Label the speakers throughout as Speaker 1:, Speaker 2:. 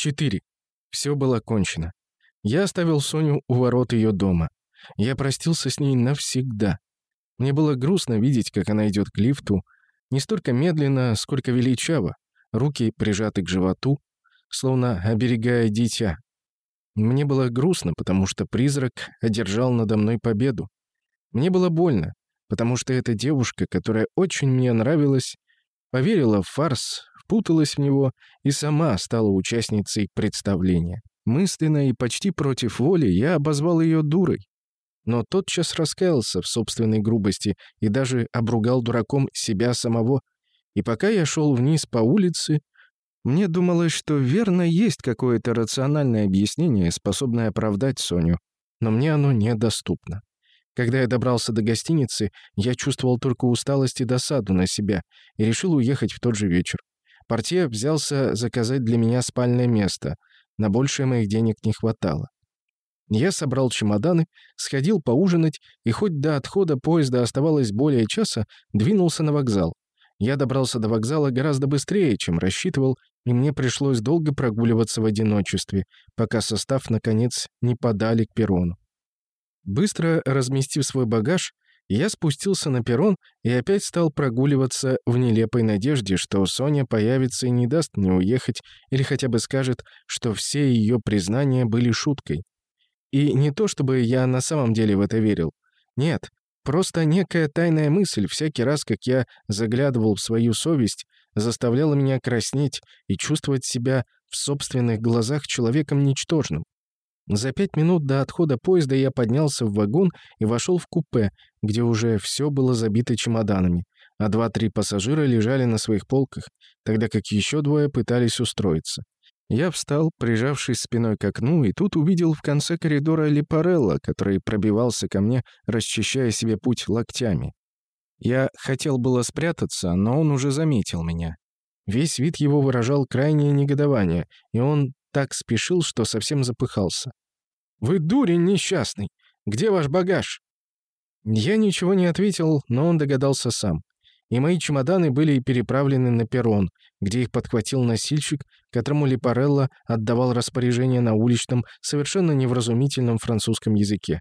Speaker 1: 4. Все было кончено. Я оставил Соню у ворот ее дома. Я простился с ней навсегда. Мне было грустно видеть, как она идет к лифту, не столько медленно, сколько величаво, руки прижаты к животу, словно оберегая дитя. Мне было грустно, потому что призрак одержал надо мной победу. Мне было больно, потому что эта девушка, которая очень мне нравилась, поверила в фарс, впуталась в него и сама стала участницей представления. Мысленно и почти против воли я обозвал ее дурой. Но тотчас раскаялся в собственной грубости и даже обругал дураком себя самого. И пока я шел вниз по улице, мне думалось, что верно есть какое-то рациональное объяснение, способное оправдать Соню, но мне оно недоступно. Когда я добрался до гостиницы, я чувствовал только усталость и досаду на себя и решил уехать в тот же вечер. Портье взялся заказать для меня спальное место. На большее моих денег не хватало. Я собрал чемоданы, сходил поужинать, и хоть до отхода поезда оставалось более часа, двинулся на вокзал. Я добрался до вокзала гораздо быстрее, чем рассчитывал, и мне пришлось долго прогуливаться в одиночестве, пока состав, наконец, не подали к перрону. Быстро разместив свой багаж, я спустился на перрон и опять стал прогуливаться в нелепой надежде, что Соня появится и не даст мне уехать или хотя бы скажет, что все ее признания были шуткой. И не то чтобы я на самом деле в это верил. Нет, Просто некая тайная мысль всякий раз, как я заглядывал в свою совесть, заставляла меня краснеть и чувствовать себя в собственных глазах человеком ничтожным. За пять минут до отхода поезда я поднялся в вагон и вошел в купе, где уже все было забито чемоданами, а два-три пассажира лежали на своих полках, тогда как еще двое пытались устроиться. Я встал, прижавшись спиной к окну, и тут увидел в конце коридора Липарелла, который пробивался ко мне, расчищая себе путь локтями. Я хотел было спрятаться, но он уже заметил меня. Весь вид его выражал крайнее негодование, и он так спешил, что совсем запыхался. «Вы дурень несчастный! Где ваш багаж?» Я ничего не ответил, но он догадался сам и мои чемоданы были переправлены на перрон, где их подхватил носильщик, которому Липарелло отдавал распоряжение на уличном, совершенно невразумительном французском языке.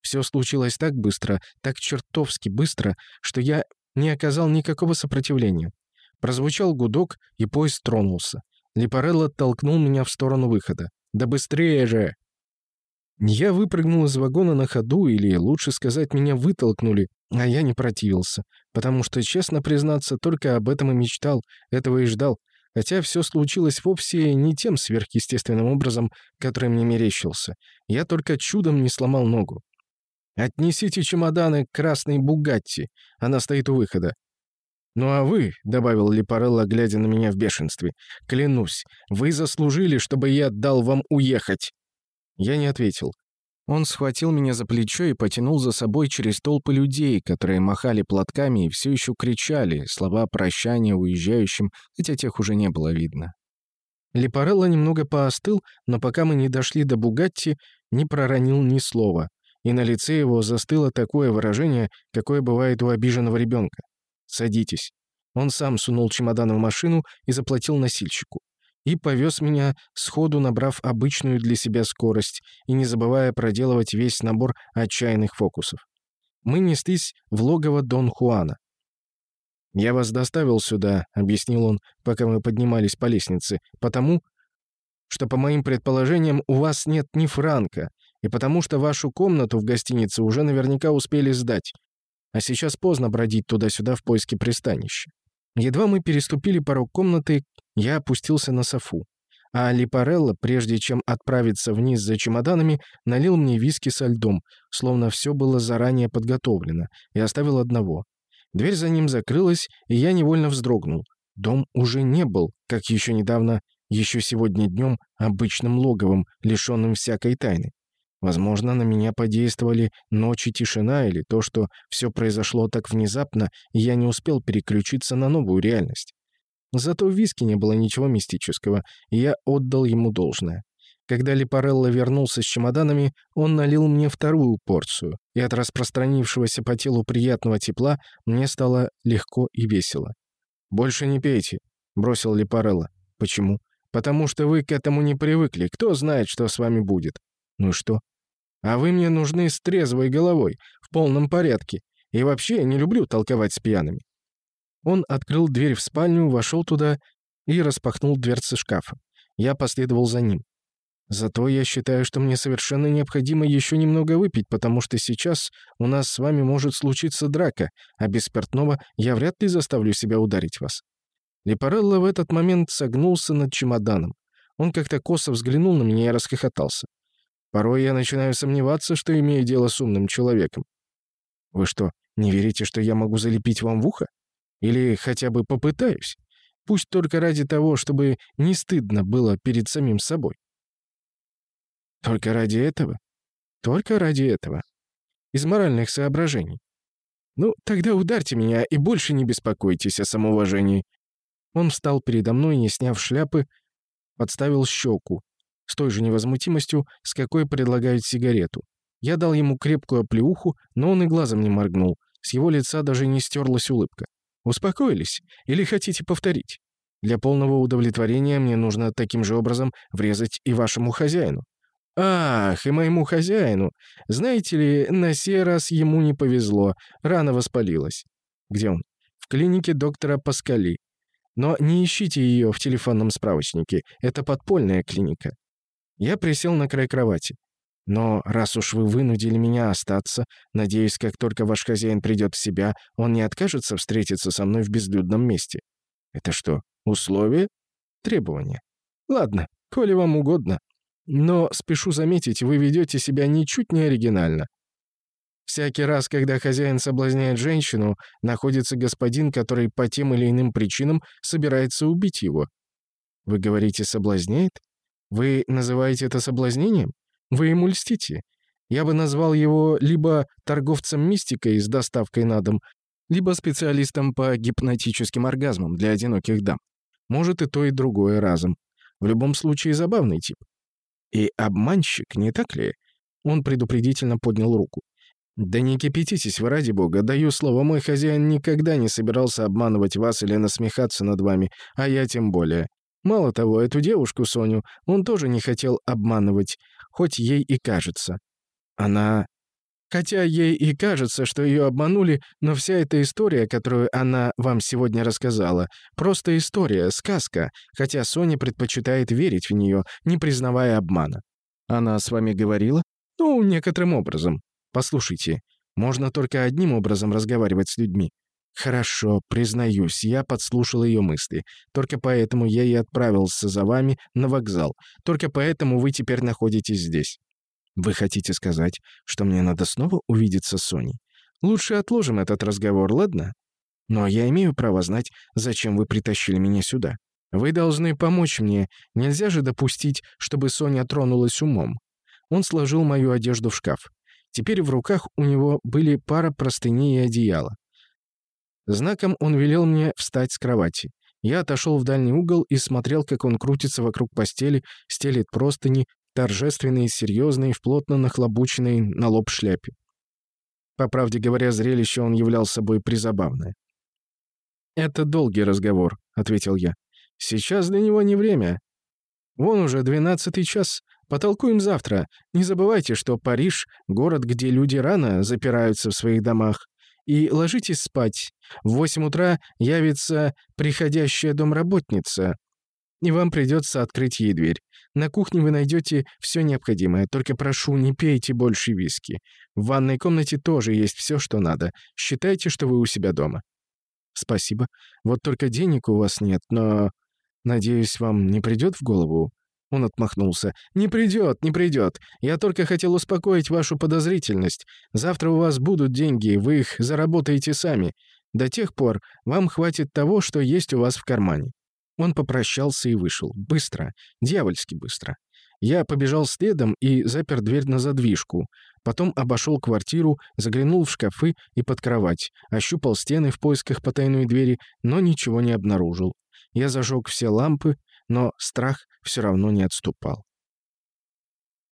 Speaker 1: Все случилось так быстро, так чертовски быстро, что я не оказал никакого сопротивления. Прозвучал гудок, и поезд тронулся. Липарелло толкнул меня в сторону выхода. «Да быстрее же!» Я выпрыгнул из вагона на ходу, или, лучше сказать, меня вытолкнули, а я не противился, потому что, честно признаться, только об этом и мечтал, этого и ждал, хотя все случилось вовсе не тем сверхъестественным образом, который мне мерещился. Я только чудом не сломал ногу. «Отнесите чемоданы к красной Бугатти, она стоит у выхода». «Ну а вы», — добавил Липарелло, глядя на меня в бешенстве, — «клянусь, вы заслужили, чтобы я дал вам уехать». Я не ответил. Он схватил меня за плечо и потянул за собой через толпы людей, которые махали платками и все еще кричали слова прощания уезжающим, хотя тех уже не было видно. Липарелло немного поостыл, но пока мы не дошли до Бугатти, не проронил ни слова, и на лице его застыло такое выражение, какое бывает у обиженного ребенка. «Садитесь». Он сам сунул чемодан в машину и заплатил носильщику и повез меня, сходу набрав обычную для себя скорость и не забывая проделывать весь набор отчаянных фокусов. Мы неслись в логово Дон Хуана. «Я вас доставил сюда», — объяснил он, пока мы поднимались по лестнице, «потому, что, по моим предположениям, у вас нет ни франка, и потому что вашу комнату в гостинице уже наверняка успели сдать, а сейчас поздно бродить туда-сюда в поиске пристанища. Едва мы переступили порог комнаты, я опустился на софу. А Липарелло, прежде чем отправиться вниз за чемоданами, налил мне виски со льдом, словно все было заранее подготовлено, и оставил одного. Дверь за ним закрылась, и я невольно вздрогнул. Дом уже не был, как еще недавно, еще сегодня днем, обычным логовым, лишенным всякой тайны. Возможно, на меня подействовали ночь и тишина или то, что все произошло так внезапно, и я не успел переключиться на новую реальность. Зато в виске не было ничего мистического, и я отдал ему должное. Когда Липарелло вернулся с чемоданами, он налил мне вторую порцию, и от распространившегося по телу приятного тепла мне стало легко и весело. «Больше не пейте», — бросил Липарелло. «Почему?» Потому что вы к этому не привыкли. Кто знает, что с вами будет? Ну и что? А вы мне нужны с трезвой головой, в полном порядке. И вообще я не люблю толковать с пьяными. Он открыл дверь в спальню, вошел туда и распахнул дверцы шкафа. Я последовал за ним. Зато я считаю, что мне совершенно необходимо еще немного выпить, потому что сейчас у нас с вами может случиться драка, а без спиртного я вряд ли заставлю себя ударить вас». Лепарелло в этот момент согнулся над чемоданом. Он как-то косо взглянул на меня и расхохотался. Порой я начинаю сомневаться, что имею дело с умным человеком. Вы что, не верите, что я могу залепить вам в ухо? Или хотя бы попытаюсь? Пусть только ради того, чтобы не стыдно было перед самим собой. Только ради этого? Только ради этого. Из моральных соображений. Ну, тогда ударьте меня и больше не беспокойтесь о самоуважении. Он встал передо мной, не сняв шляпы, подставил щеку, с той же невозмутимостью, с какой предлагают сигарету. Я дал ему крепкую оплеуху, но он и глазом не моргнул. С его лица даже не стерлась улыбка. «Успокоились? Или хотите повторить? Для полного удовлетворения мне нужно таким же образом врезать и вашему хозяину. Ах, и моему хозяину. Знаете ли, на сей раз ему не повезло. Рана воспалилась. Где он? В клинике доктора Паскали. Но не ищите ее в телефонном справочнике. Это подпольная клиника. Я присел на край кровати. Но раз уж вы вынудили меня остаться, надеюсь, как только ваш хозяин придет в себя, он не откажется встретиться со мной в безлюдном месте. Это что, условие? Требование. Ладно, коли вам угодно. Но, спешу заметить, вы ведете себя ничуть не оригинально. Всякий раз, когда хозяин соблазняет женщину, находится господин, который по тем или иным причинам собирается убить его. Вы говорите «соблазняет»? Вы называете это соблазнением? Вы ему льстите. Я бы назвал его либо торговцем мистикой с доставкой на дом, либо специалистом по гипнотическим оргазмам для одиноких дам. Может и то, и другое разом. В любом случае забавный тип. И обманщик, не так ли? Он предупредительно поднял руку. «Да не кипятитесь вы, ради бога. Даю слово, мой хозяин никогда не собирался обманывать вас или насмехаться над вами, а я тем более. Мало того, эту девушку, Соню, он тоже не хотел обманывать, хоть ей и кажется. Она Хотя ей и кажется, что ее обманули, но вся эта история, которую она вам сегодня рассказала, просто история, сказка, хотя Соня предпочитает верить в нее, не признавая обмана. Она с вами говорила? Ну, некоторым образом. Послушайте, можно только одним образом разговаривать с людьми. Хорошо, признаюсь, я подслушал ее мысли. Только поэтому я и отправился за вами на вокзал. Только поэтому вы теперь находитесь здесь. Вы хотите сказать, что мне надо снова увидеться с Соней? Лучше отложим этот разговор, ладно? Но я имею право знать, зачем вы притащили меня сюда. Вы должны помочь мне. Нельзя же допустить, чтобы Соня тронулась умом. Он сложил мою одежду в шкаф. Теперь в руках у него были пара простыней и одеяла. Знаком он велел мне встать с кровати. Я отошел в дальний угол и смотрел, как он крутится вокруг постели, стелит простыни, торжественный и серьезный, в плотно нахлобученной на лоб шляпе. По правде говоря, зрелище он являл собой призабавное. «Это долгий разговор», — ответил я. «Сейчас для него не время. Вон уже двенадцатый час. Потолкуем завтра. Не забывайте, что Париж — город, где люди рано запираются в своих домах. И ложитесь спать. В восемь утра явится приходящая домработница, и вам придется открыть ей дверь. На кухне вы найдете все необходимое, только прошу, не пейте больше виски. В ванной комнате тоже есть все, что надо. Считайте, что вы у себя дома». «Спасибо. Вот только денег у вас нет, но... Надеюсь, вам не придет в голову?» Он отмахнулся. «Не придет, не придет. Я только хотел успокоить вашу подозрительность. Завтра у вас будут деньги, вы их заработаете сами. До тех пор вам хватит того, что есть у вас в кармане. Он попрощался и вышел. Быстро. Дьявольски быстро. Я побежал следом и запер дверь на задвижку. Потом обошел квартиру, заглянул в шкафы и под кровать, ощупал стены в поисках потайной двери, но ничего не обнаружил. Я зажег все лампы, но страх все равно не отступал.